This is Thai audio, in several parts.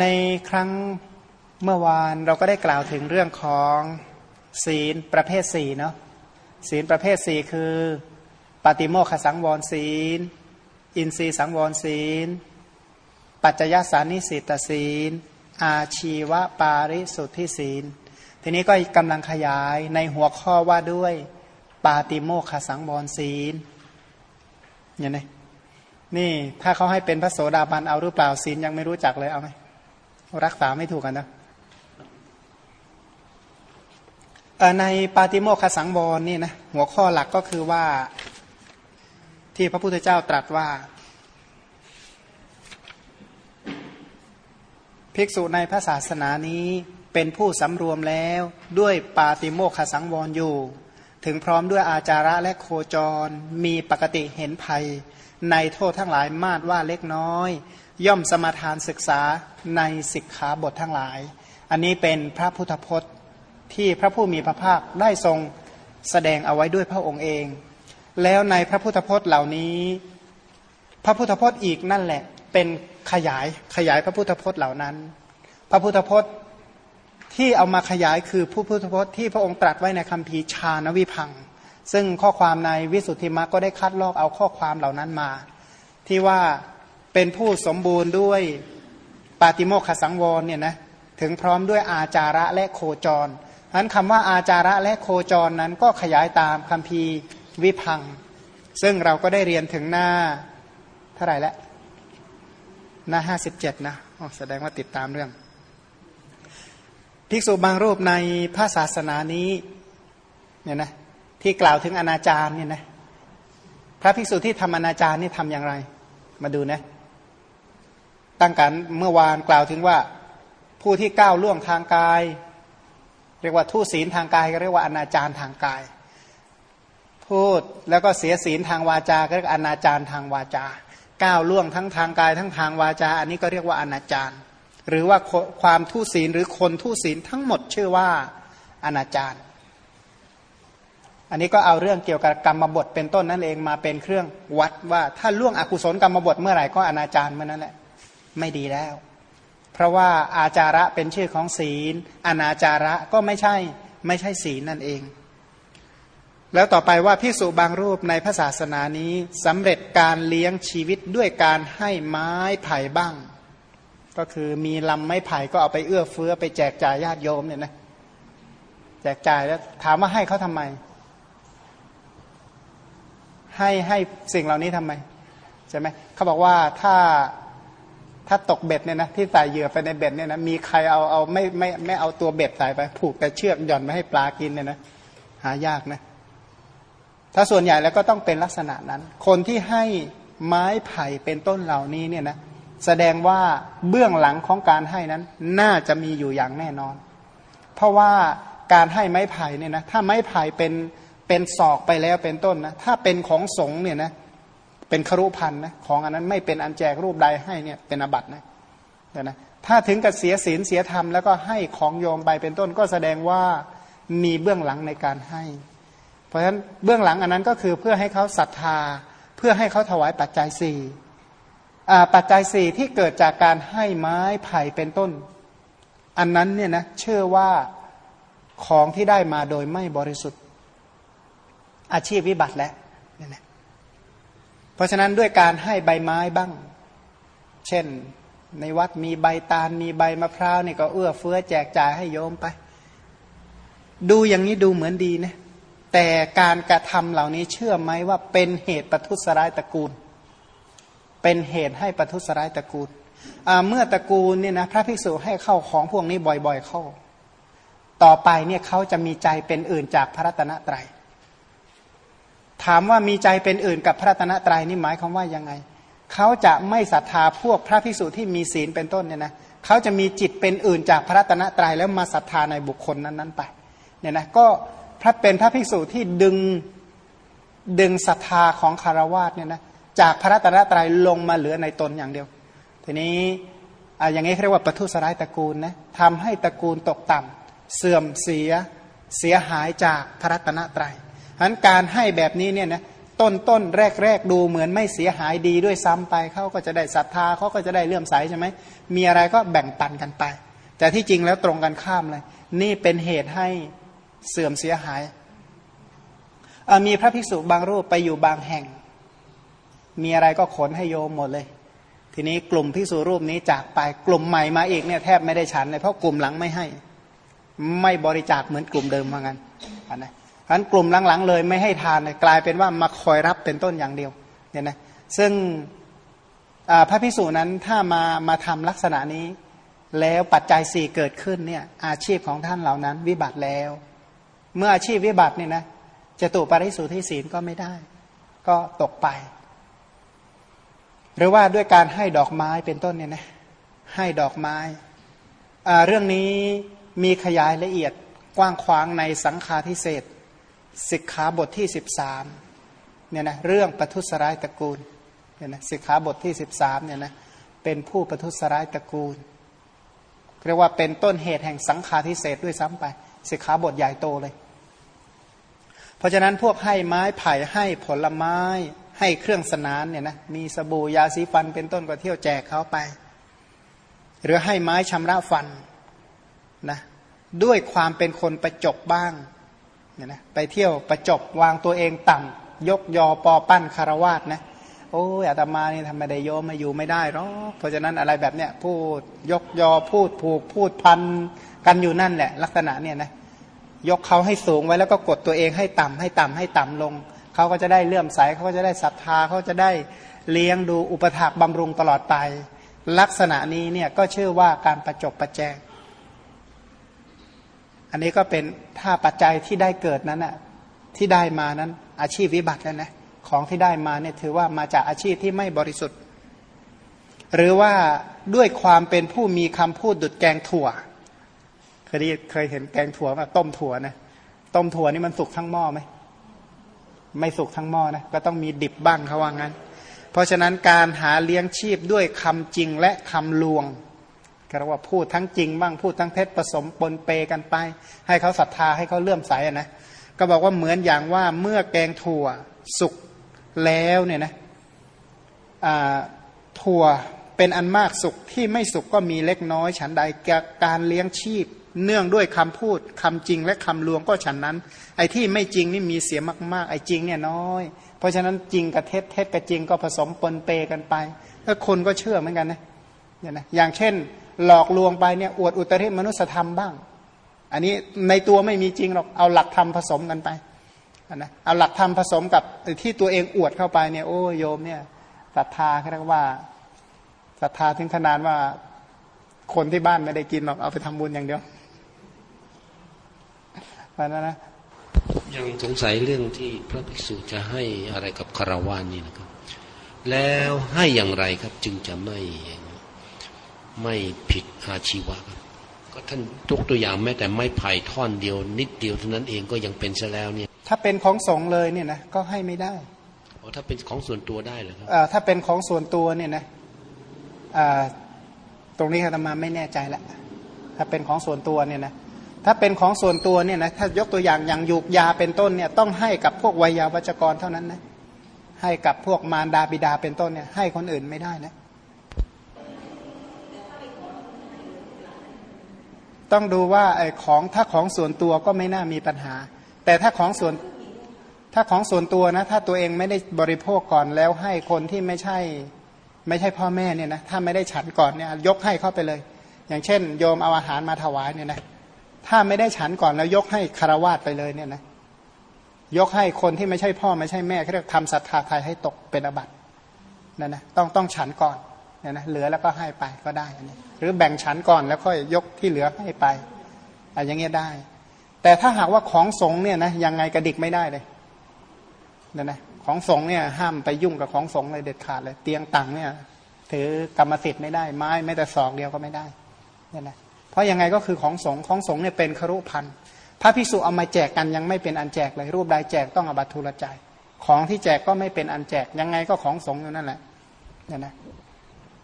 ในครั้งเมื่อวานเราก็ได้กล่าวถึงเรื่องของศีลประเภทสี่เนาะศีลประเภทสี่คือปฏิโมขสังวรศีล อินทรีสังวรศีล ปัจจยสานิสิตศีล อาชีวปาริสุทธิศีล ทีนี้ก็กำลังขยายในหัวข้อว่าด้วยปาติโมขสังวรศีลอย่าง นี่ถ้าเขาให้เป็นพระโสดาบันเอาหรือเปล่าศีลยังไม่รู้จักเลยเอาไหมรักษาไม่ถูกกันนะในปาติโมคสังวรนี่นะหัวข้อหลักก็คือว่าที่พระพุทธเจ้าตรัสว่า ภิกษุในพระศาสนานี้เป็นผู้สำรวมแล้วด้วยปาติโมคสังวรอยู่ ถึงพร้อมด้วยอาจาระและโคจรมีปกติเห็นภัย ในโทษทั้งหลายมาดว่าเล็กน้อย ย่อมสมาทานศึกษาในสิกขาบททั้งหลาย อันนี้เป็นพระพุทธพจน์ที่พระผู้มีพระภาคได้ทรงแสดงเอาไว้ด้วยพระองค์เอง แล้วในพระพุทธพจน์เหล่านี้ พระพุทธพจน์อีกนั่นแหละ เป็นขยายขยายพระพุทธพจน์เหล่านั้น พระพุทธพจน์ที่เอามาขยายคือผู้พุทธพจน์ที่พระองค์ตรัสไว้ในคัมภีชาณวิพัง ซึ่งข้อความในวิสุทธิมรรคก็ได้คัดลอกเอาข้อความเหล่านั้นมา ที่ว่าเป็นผู้สมบูรณ์ด้วยปาติโมขสังวรเนี่ยนะถึงพร้อมด้วยอาจาระและโคจรนั้นคำว่าอาจาระและโคจรนั้นก็ขยายตามคัมภีวิพัง ซึ่งเราก็ได้เรียนถึงหน้าเท่าไหร่แล้วหน้าห้าสิบเจ็ดนะแสดงว่าติดตามเรื่อง ภิกษุบางรูปในพระศาสนานี้เนี่ยนะ ที่กล่าวถึงอนาจารเนี่ยนะพระภิกษุที่ทำอนาจารนี่ทำอย่างไร มาดูนะตั้งกันเมื่อวานกล่าวถึงว่าผู้ที่ก้าวล่วงทางกาย เรียกว่าทุศีลทางกายก็เรียกว่าอนาจารทางกาย พูดแล้วก็เสียศีลทางวาจาก็เรียกอนาจารทางวาจาก้าวล่วงทั้งทางกายทั้งทางวาจา อันนี้ก็เรียกว่าอนาจารหรือว่าความทุศีลหรือคนทุศีลทั้งหมดชื่อว่าอนาจาร อันนี้ก็เอาเรื่องเกี่ยวกับกรรมบทเป็นต้นนั่นเองมาเป็นเครื่องวัดว่าถ้าล่วงอกุศลกรรมบทเมื่อไหร่ก็อนาจารเมื่อนั้นแหละไม่ดีแล้ว เพราะว่าอาจาระเป็นชื่อของศีล อนาจาระก็ไม่ใช่ไม่ใช่ศีลนั่นเอง แล้วต่อไปว่าพิสุบางรูปในพระศาสนานี้สำเร็จการเลี้ยงชีวิตด้วยการให้ไม้ไผ่บ้าง ก็คือมีลำไม้ไผ่ก็เอาไปเอื้อเฟื้อไปแจกจ่ายญาติโยมเนี่ยนะแจกจ่ายแล้วถามว่าให้เขาทำไม ให้ให้สิ่งเหล่านี้ทำไมใช่ไหมเขาบอกว่าถ้าถ้าตกเบ็ดเนี่ยนะที่ใส่เหยื่อไปในเบ็ดเนี่ยนะมีใครเอาเอาไม่ไม่ไม่เอาตัวเบ็ดใส่ไป ผูกแต่เชือกหย่อนไม่ให้ปลากินเนี่ยนะหายากนะถ้าส่วนใหญ่แล้วก็ต้องเป็นลักษณะนั้น คนที่ให้ไม้ไผ่เป็นต้นเหล่านี้เนี่ยนะแสดงว่าเบื้องหลังของการให้นั้น น่าจะมีอยู่อย่างแน่นอน เพราะว่าการให้ไม้ไผ่เนี่ยนะถ้าไม้ไผ่เป็น เป็นศอกไปแล้วเป็นต้นนะถ้าเป็นของสงเนี่ยนะเป็นครุพันนะของอันนั้นไม่เป็นอันแจกรูปใดให้เนี่ยเป็นอบัตนะนะถ้าถึงกับเสียศีลเสียธรรมแล้วก็ให้ของโยมไปเป็นต้นก็แสดงว่ามีเบื้องหลังในการให้ เพราะฉะนั้นเบื้องหลังอันนั้นก็คือเพื่อให้เขาศรัทธา เพื่อให้เขาถวายปัจจัยสี่ปัจจัยสี่ที่เกิดจากการให้ไม้ไผ่เป็นต้น อันนั้นเนี่ยนะเชื่อว่าของที่ได้มาโดยไม่บริสุทธิ์ อาชีพวิบัติแล้วเนี่ยนะเพราะฉะนั้นด้วยการให้ใบไม้บ้าง เช่นในวัดมีใบตาลมีใบมะพร้าวนี่ก็เอื้อเฟื้อแจกจ่ายให้โยมไป ดูอย่างนี้ดูเหมือนดีนะแต่การกระทำเหล่านี้เชื่อไหมว่าเป็นเหตุประทุษร้ายตระกูล เป็นเหตุให้ประทุษร้ายตระกูลเมื่อตระกูลเนี่ยนะพระภิกษุให้เข้าของพวกนี้บ่อยๆเข้า ต่อไปเนี่ยเขาจะมีใจเป็นอื่นจากพระรัตนตรัย ถามว่ามีใจเป็นอื่นกับพระตนะตรัยนี่หมายความว่ายังไง เขาจะไม่ศรัทธาพวกพระภิกษุที่มีศีลเป็นต้นเนี่ยนะเขาจะมีจิตเป็นอื่นจากพระตนะตรัยแล้วมาศรัทธาในบุคคลนั้นๆไปเนี่ยนะก็พระเป็นพระภิกษุที่ดึงดึงศรัทธาของคารวาสเนี่ยนะจากพระตนะตรัยลงมาเหลือในตนอย่างเดียว ทีนี้อย่างนี้เรียกว่าปทุสร้ายตระกูลนะทำให้ตระกูลตกต่ำเสื่อมเสียเสียหายจากพระตนะตรัย ฉะนั้นการให้แบบนี้เนี่ยนะต้นต้นแรกแรกดูเหมือนไม่เสียหายดีด้วยซ้ำไปเขาก็จะได้ศรัทธาเขาก็จะได้เลื่อมใสใช่ไหมมีอะไรก็แบ่งปันกันไป แต่ที่จริงแล้วตรงกันข้ามเลย นี่เป็นเหตุให้เสื่อมเสียหายมีพระภิกษุบางรูปไปอยู่บางแห่ง มีอะไรก็ขนให้โยมหมดเลย ทีนี้กลุ่มภิกษุรูปนี้จากไปกลุ่มใหม่มาอีกเนี่ยแทบไม่ได้ฉันเลยเพราะกลุ่มหลังไม่ให้ ไม่บริจาคเหมือนกลุ่มเดิมว่างั้นะ อันนะฉะนั้นกลุ่มหลังๆ เลยไม่ให้ทานเลยกลายเป็นว่ามาคอยรับเป็นต้นอย่างเดียวเนี่ยนะซึ่งพระพิสูจนั้นถ้ามามาทำลักษณะนี้ แล้วปัจจัยสี่เกิดขึ้นเนี่ยอาชีพของท่านเหล่านั้นวิบัติแล้ว เมื่ออาชีพวิบัติเนี่ยนะจะตุปริสุทธิศีลก็ไม่ได้ ก็ตกไป หรือว่าด้วยการให้ดอกไม้เป็นต้นเนี่ยนะให้ดอกไม้เรื่องนี้มีขยายละเอียดกว้างขวางในสังฆาทิเศษ สิกขาบทที่สิบสามเนี่ยนะเรื่องปทุสร้ายตระกูลเนี่ยนะสิกขาบทที่สิบสามเนี่ยนะเป็นผู้ปทุสร้ายตระกูลเรียกว่าเป็นต้นเหตุแห่งสังฆาทิเศษด้วยซ้ำไปสิกขาบทใหญ่โตเลย เพราะฉะนั้นพวกให้ไม้ไผ่ให้ผลไม้ให้เครื่องสนานเนี่ยนะมีสบู่ยาสีฟันเป็นต้นก็เที่ยวแจกเขาไป หรือให้ไม้ชำระฟันนะด้วยความเป็นคนประจบบ้าง เนี่ยนะไปเที่ยวประจบวางตัวเองต่ำยกยอปอปั้นคารวาสนะโอ้ยอาตมานี่ทำไมได้โยมมาอยู่ไม่ได้หรอกเพราะฉะนั้นอะไรแบบเนี้ยพูดยกยอพูดผูกพูดพันกันอยู่นั่นแหละ ลักษณะเนี่ยนะยกเขาให้สูงไว้แล้วก็กดตัวเองให้ต่ำให้ต่ำให้ต่ำลง เขาก็จะได้เลื่อมใสเขาก็จะได้ศรัทธาเขาจะได้เลี้ยงดูอุปถากบำรุงตลอดไป ลักษณะนี้เนี่ยก็ชื่อว่าการประจบประแจง อันนี้ก็เป็นถ้าปัจจัยที่ได้เกิดนั้นอะที่ได้มานั้น อาชีพวิบัติแล้วนะของที่ได้มาเนี่ยถือว่ามาจากอาชีพที่ไม่บริสุทธิ์ หรือว่าด้วยความเป็นผู้มีคำพูดดุดแกงถั่วเคยเคยเห็นแกงถั่วมาต้มถั่วนะต้มถั่วนี่มันสุกทั้งหม้อไหมไม่สุกทั้งหม้อนะก็ต้องมีดิบบ้างเขาว่างั้น เพราะฉะนั้นการหาเลี้ยงชีพด้วยคำจริงและคำลวง ก็เรียกว่าพูดทั้งจริงบ้างพูดทั้งเท็จผสมปนเปกันไป ให้เขาศรัทธาให้เขาเลื่อมใสนะก็บอกว่าเหมือนอย่างว่าเมื่อแกงถั่วสุกแล้วเนี่ยนะถั่วเป็นอันมากสุกที่ไม่สุกก็มีเล็กน้อย ฉันใดการเลี้ยงชีพ เนื่องด้วยคำพูดคำจริงและคำลวงก็ฉันนั้น ไอ้ที่ไม่จริงนี่มีเสียมากๆ ไอ้จริงเนี่ยน้อย เพราะฉะนั้นจริงกับเท็จเท็จกับจริงก็ผสมปนเปกันไปแล้วคนก็เชื่อเหมือนกันนะอย่างเช่น หลอกลวงไปเนี่ยอวดอุตริมนุสธรรมบ้าง อันนี้ในตัวไม่มีจริงหรอกเอาหลักธรรมผสมกันไปนะเอาหลักธรรมผสมกับที่ตัวเองอวดเข้าไปเนี่ยโอ้โยมเนี่ยศรัทธาเรียกว่าศรัทธาถึงขนาดว่าคนที่บ้านไม่ได้กินหรอกเอาไปทำบุญอย่างเดียวเพราะนั้นนะยังสงสัยเรื่องที่พระภิกษุจะให้อะไรกับคารวานนี่นะครับ แล้วให้อย่างไรครับจึงจะไม่ ไม่ผิดอาชีวะครับก็ท่านยกตัวอย่างแม้แต่ไม้ไผ่ท่อนเดียว นิดเดียวเท่านั้นเองก็ยังเป็นซะแล้วเนี่ยถ้าเป็นของสงเลยเนี่ยนะก็ให้ไม่ได้อ๋อถ้าเป็นของส่วนตัวได้เหรอครับถ้าเป็นของส่วนตัวเนี่ยนะตรงนี้อาตมาไม่แน่ใจละถ้าเป็นของส่วนตัวเนี่ยนะถ้าเป็นของส่วนตัวเนี่ยนะถ้ายกตัวอย่างอย่างยูกยาเป็นต้นเนี่ยต้องให้กับพวกวัยาวัจกรเท่านั้นนะให้กับพวกมารดาบิดาเป็นต้นเนี่ยให้คนอื่นไม่ได้นะ ต้องดูว่าไอ้ของถ้าของส่วนตัวก็ไม่น่ามีปัญหา แต่ถ้าของส่วนถ้าของส่วนตัวนะ ถ้าตัวเองไม่ได้บริโภคก่อนแล้วให้คนที่ไม่ใช่ไม่ใช่พ่อแม่เนี่ยนะถ้าไม่ได้ฉันก่อนเนี่ยยกให้เข้าไปเลย อย่างเช่น โยมเอาอาหารมาถวายเนี่ยนะถ้าไม่ได้ฉันก่อนแล้วยกให้คารวาสไปเลยเนี่ยนะยกให้คนที่ไม่ใช่พ่อไม่ใช่แม่เขาเรียกทำศรัทธาไทยให้ตกเป็นอบัตินั่นนะต้องต้องฉันก่อน เนี่ยนะเหลือแล้วก็ให้ไปก็ได้นนี้หรือแบ่งชั้นก่อนแล้วค่อยยกที่เหลือให้ไปอะไรอย่างเงี้ยได้ แต่ถ้าหากว่าของสงเนี่ยนะยังไงกระดิกไม่ได้เลยเนี่ยนะของสงเนี่ยห้ามไปยุ่งกับของสงเลยเด็ดขาดเลย เตียงตังเนี่ยถือกรรมสิทธิ์ไม่ได้ไม้ไม่แต่ศอกเดียวก็ไม่ได้เนี่ยนะเพราะยังไงก็คือของสงของสงเนี่ยเป็นครุพันธ์พระพิสุเอามาแจกกันยังไม่เป็นอันแจกเลยรูปใดแจกต้องอบัตทุลใจของที่แจกก็ไม่เป็นอันแจกยังไงก็ของสงอยู่นั่นแหละเนี่ยนะ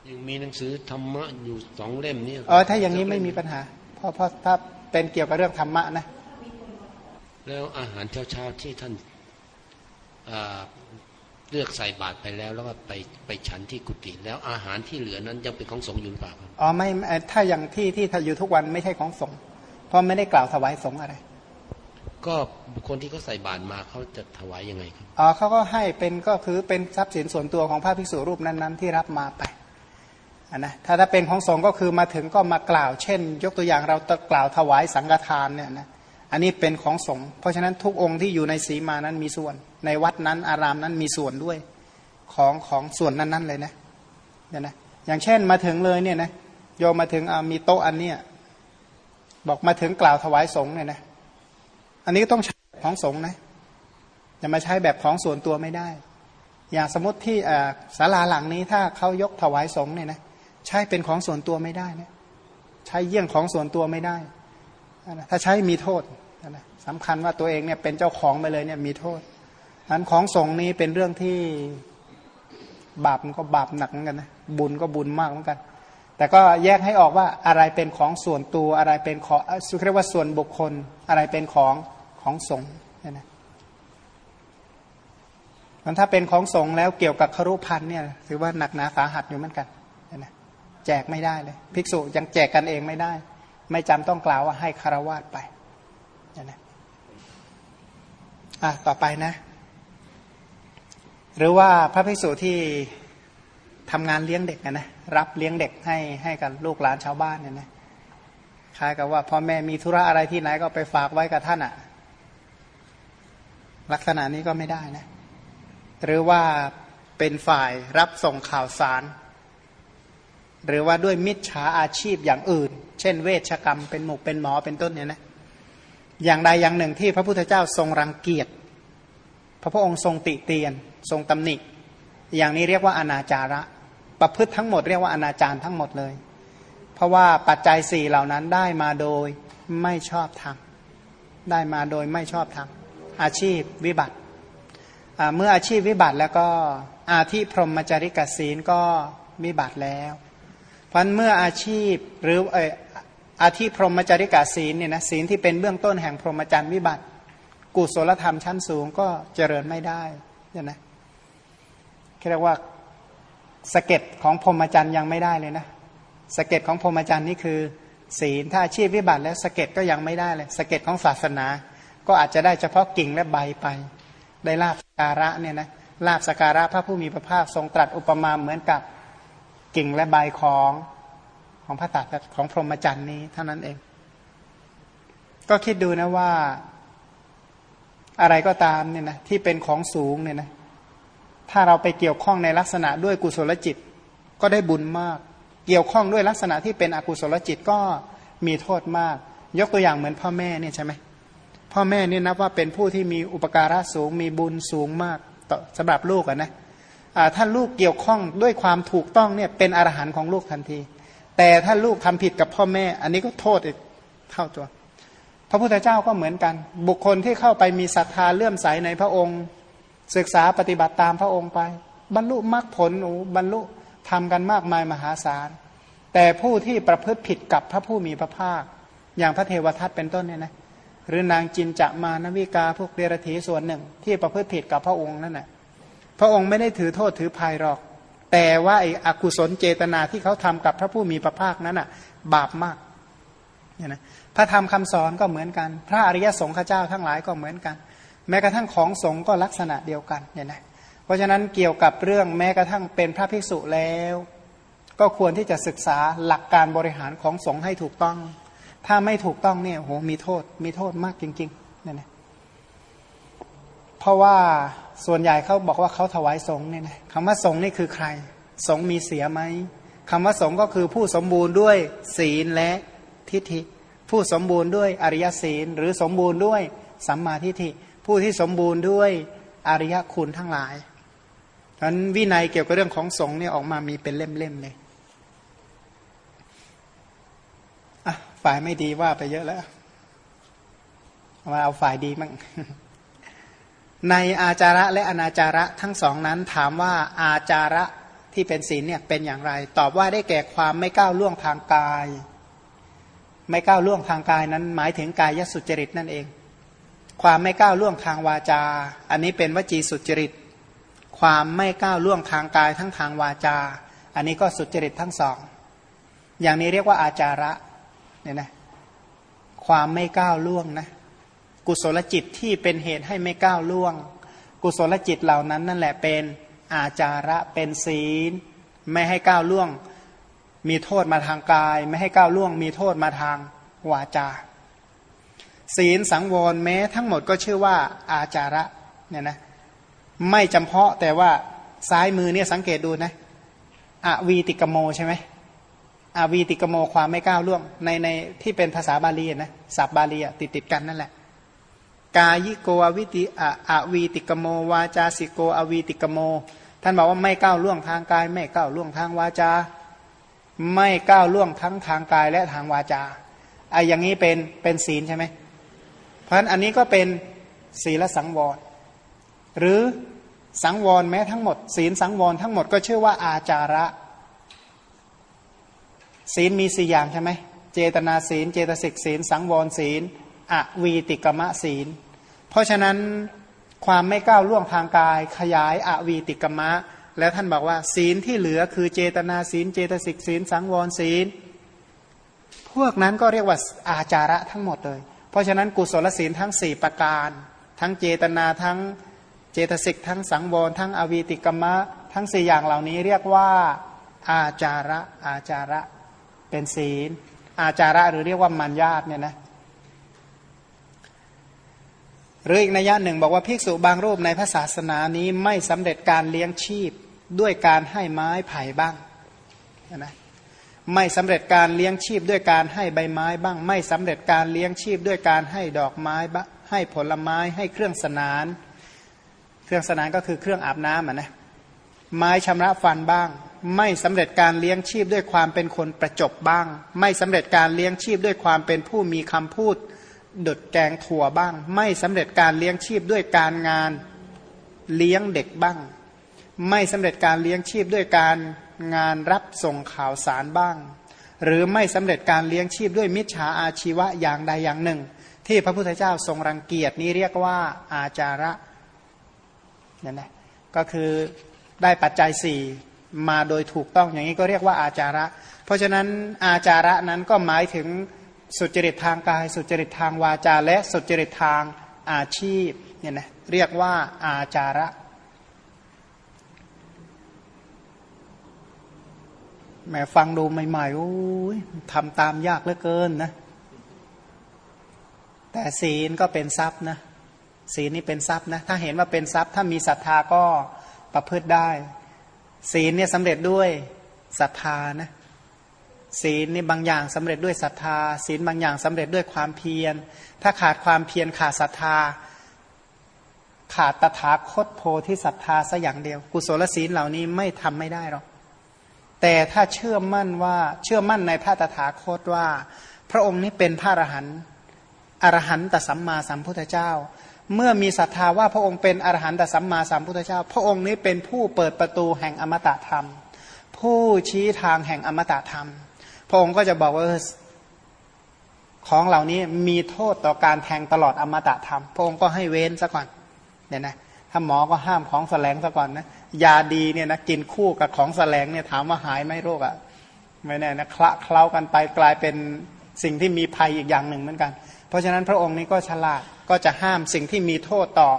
ยังมีหนังสือธรรมะอยู่สองเล่มนี่เออถ้าอย่างนี้ไม่มีปัญหาเพราะเพราะถ้าเป็นเกี่ยวกับเรื่องธรรมะนะ แล้วอาหารเช้าๆที่ท่านเลือกใส่บาตรไปแล้ว แล้วก็ไปไปฉันที่กุฏิแล้วอาหารที่เหลือนั้นยังเป็นของสงฆ์อยู่หรือเปล่าครับอ๋อไม่ถ้าอย่างที่ที่อยู่ทุกวันไม่ใช่ของสงฆ์เพราะไม่ได้กล่าวถวายสงฆ์อะไร ก็บุคคลที่เขาใส่บาตรมาเขาจะถวายยังไงครับอ๋อเขาก็ให้เป็นก็คือเป็นทรัพย์สินส่วนตัวของพระภิกษุรูปนั้น ๆ ที่รับมาไป นนะถ้าถ้าเป็นของสงฆ์ก็คือมาถึงก็มากล่าว เช่น ยกตัวอย่างเรากล่าวถวายสังฆทานเนี่ยนะอันนี้เป็นของสงฆ์เพราะฉะนั้นทุกองค์ที่อยู่ในสีมานั้นมีส่วน ในวัดนั้นอารามนั้นมีส่วนด้วยของของส่วนนั้น ๆ เลยนะเนี่ยนะอย่างเช่นมาถึงเลยเนี่ยนะโยมมาถึงมีโต๊ะอันเนี้ยบอกมาถึงกล่าวถวายสงฆ์เนี่ยนะอันนี้ต้องใช้ของสงฆ์นะจะมาใช้แบบของส่วนตัวไม่ได้ อย่างสมมติที่ศาลาหลังนี้ถ้าเขายกถวายสงฆ์เนี่ยนะ ใช้เป็นของส่วนตัวไม่ได้นะใช้เยี่ยงของส่วนตัวไม่ได้ถ้าใช้มีโทษนะสำคัญว่าตัวเองเนี่ยเป็นเจ้าของไปเลยเนี่ยมีโทษนั้นของสงนี้เป็นเรื่องที่บาปมันก็บาปหนักเหมือนกันนะบุญก็บุญมากเหมือนกัน แต่ก็แยกให้ออกว่าอะไรเป็นของส่วนตัวอะไรเป็นของเรียกว่าส่วนบุคคลอะไรเป็นของของสงเนี่ยนะมันถ้าเป็นของสงแล้วเกี่ยวกับครุพันเนี่ยถือว่าหนักหนาสาหัสอยู่เหมือนกัน แจกไม่ได้เลย ภิกษุยังแจกกันเองไม่ได้ ไม่จำต้องกล่าวว่าให้คารวาสไปเนี่ยนะอะต่อไปนะ หรือว่าพระภิกษุที่ทำงานเลี้ยงเด็กนะนะรับเลี้ยงเด็กให้ให้กับลูกหลานชาวบ้านเนี่ยนะคล้ายกับว่าพ่อแม่มีธุระอะไรที่ไหนก็ไปฝากไว้กับท่านอะลักษณะนี้ก็ไม่ได้นะ หรือว่าเป็นฝ่ายรับส่งข่าวสาร หรือว่าด้วยมิจฉาอาชีพอย่างอื่น เช่น เวชกรรมเป็นหมกเป็นหมอเป็นต้นเนี่ยนะอย่างใดอย่างหนึ่งที่พระพุทธเจ้าทรงรังเกียจพระพุทธองค์ทรงติเตียน ทรงตำหนิ อย่างนี้เรียกว่าอนาจาระ ประพฤติทั้งหมดเรียกว่าอนาจารทั้งหมดเลย เพราะว่าปัจจัยสี่เหล่านั้นได้มาโดยไม่ชอบทำได้มาโดยไม่ชอบทำอาชีพวิบัติเมื่ออาชีพวิบัติแล้วก็อาธิพรหมจริกศีลก็วิบัติแล้ว พราะเมื่ออาชีพหรือเอออาธิพรหมจริกาศีลเนี่ยนะศีลที่เป็นเบื้องต้นแห่งพรหมจรรย์วิบัติ กุศลธรรมชั้นสูงก็เจริญไม่ได้เนี่ยนะเรียกว่าสะเก็ดของพรหมจรรย์ยังไม่ได้เลยนะสะเก็ดของพรหมจรรย์นี่คือ ศีลถ้าอาชีพวิบัติแล้วสะเก็ดก็ยังไม่ได้เลยสะเก็ดของศาสนา ก็อาจจะได้เฉพาะกิ่งและใบไป ได้ลาภสักการะเนี่ยนะลาภสักการะพระผู้มีพระภาคทรงตรัสอุปมาเหมือนกับ กิ่งและใบของของพระตัดของพรหมจรรย์นี้เท่านั้นเอง ก็คิดดูนะว่า อะไรก็ตามเนี่ยนะที่เป็นของสูงเนี่ยนะถ้าเราไปเกี่ยวข้องในลักษณะด้วยกุศลจิต ก็ได้บุญมาก เกี่ยวข้องด้วยลักษณะที่เป็นอกุศลจิตก็มีโทษมาก ยกตัวอย่างเหมือนพ่อแม่เนี่ยใช่ไหมพ่อแม่เนี่ยนับว่าเป็นผู้ที่มีอุปการะสูง มีบุญสูงมากต่อสำหรับลูกอะนะ ถ้าลูกเกี่ยวข้องด้วยความถูกต้องเนี่ยเป็นอรหันต์ของลูกทันที แต่ถ้าลูกทำผิดกับพ่อแม่ อันนี้ก็โทษอีกเท่าตัว พระพุทธเจ้าก็เหมือนกัน บุคคลที่เข้าไปมีศรัทธาเลื่อมใสในพระองค์ ศึกษาปฏิบัติตามพระองค์ไป บรรลุมรรคผลโอ้บรรลุทำกันมากมายมหาศาล แต่ผู้ที่ประพฤติผิดกับพระผู้มีพระภาค อย่างพระเทวทัตเป็นต้นเนี่ยนะหรือนางจินจะมานวิกาพวกเดรธีส่วนหนึ่ง ที่ประพฤติผิดกับพระองค์นั่นแหละ ระองค์ไม่ได้ถือโทษถือภัยหรอก แต่ว่าไอ้อกุศลเจตนาที่เขาทำกับพระผู้มีพระภาคนั้นอะ บาปมากเนี่ยนะพระธรรมคำสอนก็เหมือนกัน พระอริยสงฆ์เจ้าทั้งหลายก็เหมือนกัน แม้กระทั่งของสงฆ์ก็ลักษณะเดียวกันเนี่ยนะเพราะฉะนั้นเกี่ยวกับเรื่องแม้กระทั่งเป็นพระภิกษุแล้ว ก็ควรที่จะศึกษาหลักการบริหารของสงฆ์ให้ถูกต้อง ถ้าไม่ถูกต้องเนี่ยโหมีโทษมีโทษมากจริงๆเนี่ยนะเพราะว่า ส่วนใหญ่เขาบอกว่าเขาถวายสงฆ์เนี่ยนะคำว่าสงฆ์นี่คือใคร สงฆ์มีเสียไหมคำว่าสงฆ์ก็คือผู้สมบูรณ์ด้วยศีลและทิฏฐิ ผู้สมบูรณ์ด้วยอริยศีล หรือสมบูรณ์ด้วยสัมมาทิฏฐิ ผู้ที่สมบูรณ์ด้วยอริยคุณทั้งหลายฉะนั้นวินัยเกี่ยวกับเรื่องของสงฆ์เนี่ยออกมามีเป็นเล่มๆเลยอะฝ่ายไม่ดีว่าไปเยอะแล้วมาเอาฝ่ายดีมั่ง ในอาจาระและอนาจาระทั้งสองนั้นถามว่าอาจาระที่เป็นศีลเนี่ยเป็นอย่างไร ตอบว่าได้แก่ความไม่ก้าวล่วงทางกาย ไม่ก้าวล่วงทางกายนั้น หมายถึงกายสุจริตนั่นเอง ความไม่ก้าวล่วงทางวาจา อันนี้เป็นวจีสุจริต ความไม่ก้าวล่วงทางกายทั้งทางวาจา อันนี้ก็สุจริตทั้งสอง อย่างนี้เรียกว่าอาจาระเนี่ยนะความไม่ก้าวล่วงนะ กุศลจิตที่เป็นเหตุให้ไม่ก้าวล่วง กุศลจิตเหล่านั้นนั่นแหละเป็นอาจาระเป็นศีล ไม่ให้ก้าวล่วง มีโทษมาทางกาย ไม่ให้ก้าวล่วง มีโทษมาทางวาจา ศีลสังวรแม้ทั้งหมดก็ชื่อว่าอาจาระเนี่ยนะไม่จำเพาะแต่ว่าซ้ายมือเนี่ยสังเกตดูนะอวีติกโมใช่ไหมอวีติกโมความไม่ก้าวล่วง ในในที่เป็นภาษาบาลีนะศัพท์บาลีติดติดกันนั่นแหละ กายิโกอวิติอวีติกโมวาจาสิโกอวีติกโม ท่านบอกว่าไม่ก้าวล่วงทางกาย ไม่ก้าวล่วงทางวาจา ไม่ก้าวล่วงทั้งทางกายและทางวาจาไอ้อย่างนี้เป็นเป็นศีลใช่ไหมเพราะฉะนั้นอันนี้ก็เป็นศีลสังวร หรือสังวรแม้ทั้งหมด ศีลสังวรทั้งหมดก็ชื่อว่าอาจาระ ศีลมีสี่อย่างใช่ไหมเจตนาศีล เจตสิกศีล สังวรศีลอวีติกมะศีล เพราะฉะนั้นความไม่ก้าวล่วงทางกาย ขยายอวีติกมะ แล้วท่านบอกว่า ศีลที่เหลือคือเจตนาศีล เจตสิกศีล สังวรศีล พวกนั้นก็เรียกว่าอาจาระทั้งหมดเลย เพราะฉะนั้นกุศลศีลทั้งสี่ประการ ทั้งเจตนาทั้งเจตสิกทั้งสังวรทั้งอวีติกมะ ทั้งสี่อย่างเหล่านี้เรียกว่าอาจาระอาจาระเป็นศีล อาจาระหรือเรียกว่ามัญญาตเนี่ยนะ หรืออีกนัยยะหนึ่งบอกว่าภิกษุบางรูปในพระศาสนานี้ไม่สำเร็จการเลี้ยงชีพด้วยการให้ไม้ไผ่บ้างนะไม่สำเร็จการเลี้ยงชีพด้วยการให้ใบไม้บ้าง ไม่สำเร็จการเลี้ยงชีพด้วยการให้ดอกไม้บ้างให้ผลไม้ให้เครื่องสนาน เครื่องสนานก็คือเครื่องอาบน้ำอะนะไม้ชำระฟันบ้าง ไม่สำเร็จการเลี้ยงชีพด้วยความเป็นคนประจบบ้าง ไม่สำเร็จการเลี้ยงชีพด้วยความเป็นผู้มีคำพูด ดดแกงถั่วบ้าง ไม่สำเร็จการเลี้ยงชีพด้วยการงานเลี้ยงเด็กบ้าง ไม่สำเร็จการเลี้ยงชีพด้วยการงานรับส่งข่าวสารบ้าง หรือไม่สำเร็จการเลี้ยงชีพด้วยมิจฉาอาชีวะอย่างใดอย่างหนึ่ง ที่พระพุทธเจ้าทรงรังเกียจนี้เรียกว่าอาจาระนั่นแหละก็คือได้ปัจจัยสี่มาโดยถูกต้องอย่างนี้ก็เรียกว่าอาจาระ เพราะฉะนั้นอาจาระนั้นก็หมายถึง สุจริตทางกาย สุจริตทางวาจา และสุจริตทางอาชีพเนี่ยนะเรียกว่าอาจาระแม่ฟังดูใหม่ๆโอ้ยทำตามยากเหลือเกินนะ แต่ศีลก็เป็นทรัพย์นะศีลนี่เป็นทรัพย์นะ ถ้าเห็นว่าเป็นทรัพย์ ถ้ามีศรัทธาก็ประพฤติได้ ศีลเนี่ยสำเร็จด้วยศรัทธานะ ศีลนี่บางอย่างสำเร็จด้วยศรัทธา ศีลบางอย่างสำเร็จด้วยความเพียร ถ้าขาดความเพียรขาดศรัทธา ขาดตถาคตโพธิศรัทธาสัอย่างเดียว กุศลศีลเหล่านี้ไม่ทำไม่ได้หรอกแต่ถ้าเชื่อมั่นว่าเชื่อมั่นในพระตถาคตว่า พระองค์นี้เป็นพระอรหันต์อรหันตสัมมาสัมพุทธเจ้า เมื่อมีศรัทธาว่าพระองค์เป็นอรหันตสัมมาสัมพุทธเจ้า พระองค์นี้เป็นผู้เปิดประตูแห่งอมตะธรรม ผู้ชี้ทางแห่งอมตะธรรม ระองค์ก็จะบอกว่าของเหล่านี้มีโทษต่อการแทงตลอดอมตะธรรม พระองค์ก็ให้เว้นซะก่อนเนี่ยนะถ้าหมอก็ห้ามของแสลงซะก่อนนะยาดีเนี่ยนะกินคู่กับของแสลงเนี่ยถามว่าหายไหมโรคอะ่ะไม่แน่นะคละเคล้ากันไปกลายเป็นสิ่งที่มีภัยอีกอย่างหนึ่งเหมือนกัน เพราะฉะนั้นพระองค์นี้ก็ฉลาดก็จะห้ามสิ่งที่มีโทษต่อ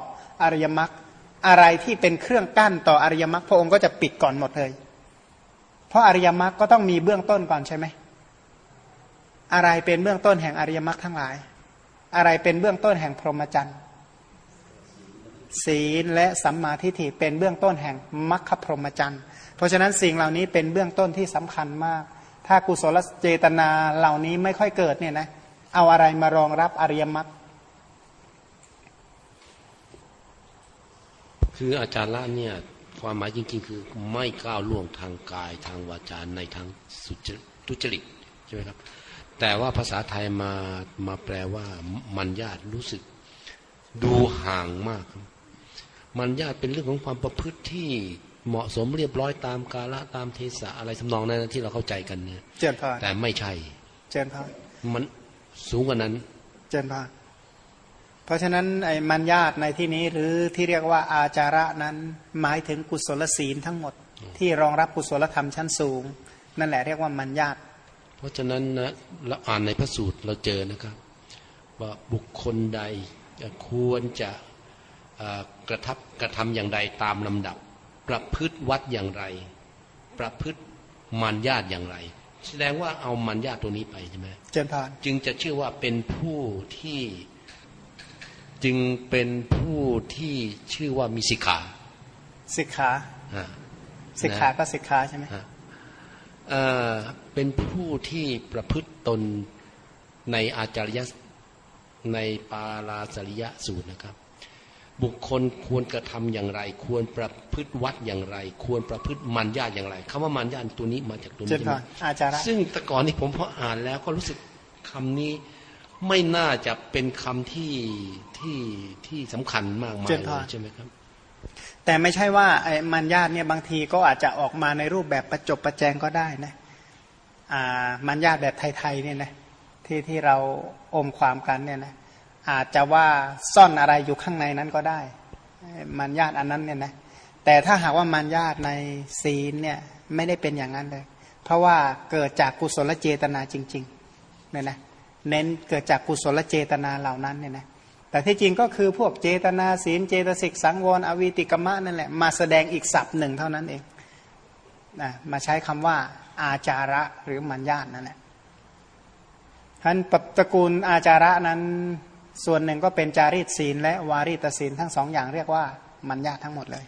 อริยมรรคอะไรที่เป็นเครื่องกั้นต่ออริยมรรคพระองค์ก็จะปิดก่อนหมดเลย เพราะอริยมรรคก็ต้องมีเบื้องต้นก่อนใช่ไหม อะไรเป็นเบื้องต้นแห่งอริยมรรคทั้งหลาย อะไรเป็นเบื้องต้นแห่งพรหมจรรย์ศีลและสัมมาทิฏฐิเป็นเบื้องต้นแห่งมรรคพรหมจรรย์ เพราะฉะนั้นสิ่งเหล่านี้เป็นเบื้องต้นที่สำคัญมาก ถ้ากุศลเจตนาเหล่านี้ไม่ค่อยเกิดเนี่ยนะเอาอะไรมารองรับอริยมรรคคืออาจารย์ละเนี่ยความหมายจริง ๆ คือไม่ก้าวล่วงทางกายทางวาจาในทางสุจริตใช่ไหมครับ แต่ว่าภาษาไทยมามาแปลว่ามันญาติรู้สึก ดูห่างมาก มันญาติเป็นเรื่องของความประพฤติที่เหมาะสมเรียบร้อยตามกาละตามเทศะอะไรทำนองนั้นที่เราเข้าใจกันเนี่ยเจนพาแต่ไม่ใช่ เจนพามันสูงกว่านั้น เจนพาเพราะฉะนั้นไอ้มัญญาตในที่นี้หรือที่เรียกว่าอาจาระนั้นหมายถึงกุศลศีลทั้งหมด ที่รองรับกุศลธรรมชั้นสูง นั่นแหละเรียกว่ามัญญาตเพ ราะฉะนั้นนะเราอ่านในพระสูตรเราเจอนะครับ ว่าบุคคลใดควรจะกระทับกระทำอย่างใดตามลำดับ ประพฤติวัดอย่างไร ประพฤติมันญาติอย่างไร แสดงว่าเอามันญาติตัวนี้ไปใช่ไหมเจนพานจึงจะชื่อว่าเป็นผู้ที่จึงเป็นผู้ที่ชื่อว่ามีสิกขาสิกขาอ่าสิกขาก็สิกขาใช่ไหมฮะ เอ่อเป็นผู้ที่ประพฤติตนในอาจาริยในปาราสริยสูตรนะครับ บุคคลควรกระทำอย่างไร ควรประพฤติวัดอย่างไร ควรประพฤติมันญาติอย่างไรคำว่ามันญาติตัวนี้มาจากตัวเจนี้นใช่ไหพามนอาจาระซึ่งแต่ก่อนนี้ผมพออ่านแล้วก็รู้สึกคำนี้ไม่น่าจะเป็นคำที่ที่ที่สำคัญมากมายเลยใช่ไหมครับ แต่ไม่ใช่ว่าไอ้มัญญาตเนี่ยบางทีก็อาจจะออกมาในรูปแบบประจบประแจงก็ได้นะอ่ามัญญาตแบบไทยๆเนี่ยนะที่ที่เราอมความกันเนี่ยนะอาจจะว่าซ่อนอะไรอยู่ข้างในนั้นก็ได้ มัญญาตอันนั้นเนี่ยนะแต่ถ้าหากว่ามัญญาตในศีลเนี่ยไม่ได้เป็นอย่างนั้นเลย เพราะว่าเกิดจากกุศลเจตนาจริงๆเนี่ยนะเน้นเกิดจากกุศลเจตนาเหล่านั้นเนี่ยนะ แต่ที่จริงก็คือพวกเจตนาศีลเจตสิกสังวรอวิติกมะนั่นแหละมาแสดงอีกศัพท์หนึ่งเท่านั้นเองนะมาใช้คำว่าอาจาระหรือมัญญาตนั่นแหละท่านปตระกูลอาจาระนั้นส่วนหนึ่งก็เป็นจารีตศีลและวารีตศีลทั้งสองอย่างเรียกว่ามัญญาตทั้งหมดเลย